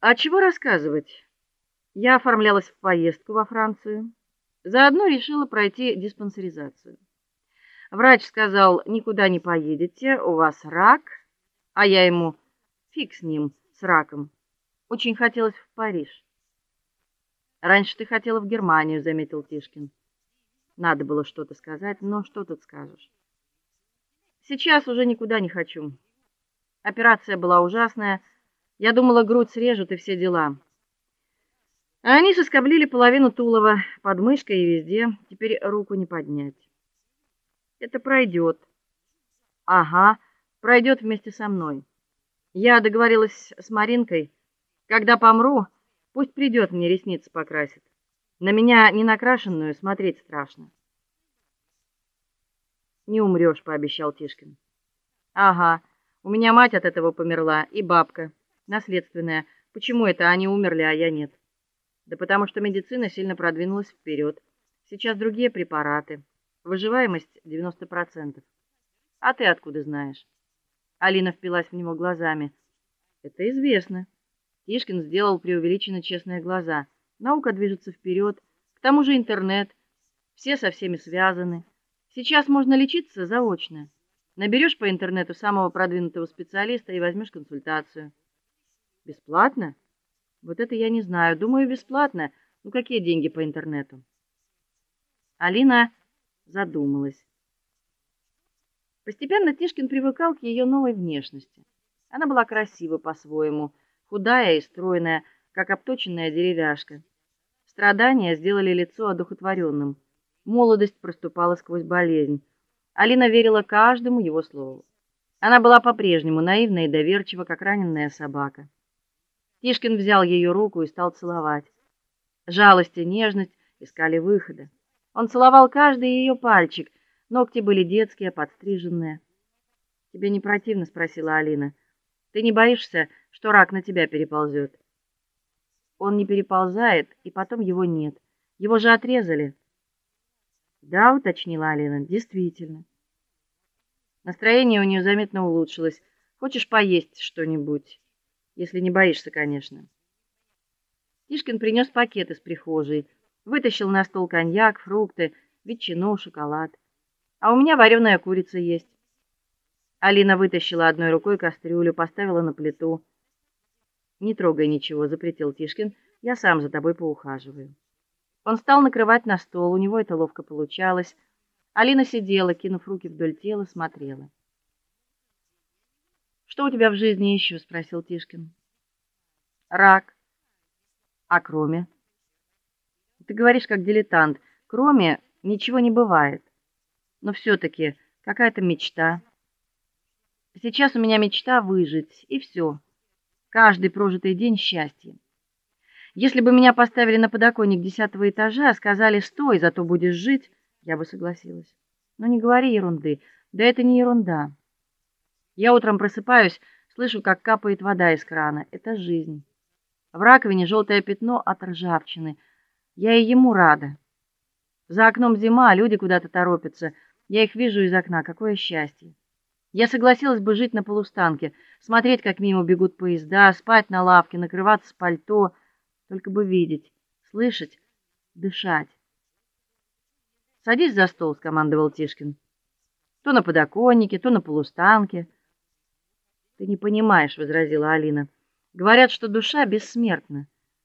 А чего рассказывать? Я оформлялась в поездку во Францию. Заодно решила пройти диспансеризацию. Врач сказал: "Никуда не поедете, у вас рак". А я ему: "Фиг с ним, с раком. Очень хотелось в Париж". Раньше ты хотела в Германию, заметил Тишкин. Надо было что-то сказать, но что тут скажешь? Сейчас уже никуда не хочу. Операция была ужасная. Я думала, грудь срежут и все дела. А они соскоблили половину тулова, подмышкой и везде. Теперь руку не поднять. Это пройдет. Ага, пройдет вместе со мной. Я договорилась с Маринкой, когда помру, пусть придет мне ресницы покрасит. На меня не накрашенную смотреть страшно. Не умрёшь, пообещал Тишкин. Ага. У меня мать от этого померла и бабка, наследственная. Почему это они умерли, а я нет? Да потому что медицина сильно продвинулась вперед. Сейчас другие препараты. Выживаемость 90%. А ты откуда знаешь? Алина впилась в него глазами. Это известно. Тишкин сделал преувеличенно честные глаза. Наука движется вперед, к тому же интернет. Все со всеми связаны. Сейчас можно лечиться заочно. Наберешь по интернету самого продвинутого специалиста и возьмешь консультацию. Бесплатно? Вот это я не знаю. Думаю, бесплатно. Ну какие деньги по интернету? Алина задумалась. Постепенно Тишкин привыкал к ее новой внешности. Она была красива по-своему, худая и стройная, как обточенная деревяшка. Страдания сделали лицо одухотворенным. Молодость проступала сквозь болезнь. Алина верила каждому его слову. Она была по-прежнему наивна и доверчива, как раненая собака. Тишкин взял ее руку и стал целовать. Жалость и нежность искали выхода. Он целовал каждый ее пальчик. Ногти были детские, подстриженные. Тебе не противно, спросила Алина. Ты не боишься, что рак на тебя переползет?» Он не переползает, и потом его нет. Его же отрезали. Да, уточнила Алина. Действительно. Настроение у нее заметно улучшилось. Хочешь поесть что-нибудь? Если не боишься, конечно. Тишкин принес пакет из прихожей, вытащил на стол коньяк, фрукты, ветчину, шоколад. А у меня вареная курица есть. Алина вытащила одной рукой кастрюлю, поставила на плиту. Не трогай ничего, запретил Тишкин. Я сам за тобой поухаживаю. Он стал накрывать на стол, у него это ловко получалось. Алина сидела, кинув руки вдоль тела, смотрела. Что у тебя в жизни еще?» — спросил Тишкин. Рак. А кроме? Ты говоришь как дилетант. Кроме ничего не бывает. Но все таки какая-то мечта. Сейчас у меня мечта выжить, и все. Каждый прожитый день счастье. Если бы меня поставили на подоконник десятого этажа, сказали: "Стой, зато будешь жить", я бы согласилась. Но не говори ерунды. Да это не ерунда. Я утром просыпаюсь, слышу, как капает вода из крана. Это жизнь. В раковине желтое пятно от ржавчины. Я и ему рада. За окном зима, люди куда-то торопятся. Я их вижу из окна. Какое счастье. Я согласилась бы жить на полустанке, смотреть, как мимо бегут поезда, спать на лавке, накрываться пальто, только бы видеть, слышать, дышать. Садись за стол, скомандовал Тишкин. То на подоконнике, то на полустанке. Ты не понимаешь, возразила Алина. Говорят, что душа бессмертна.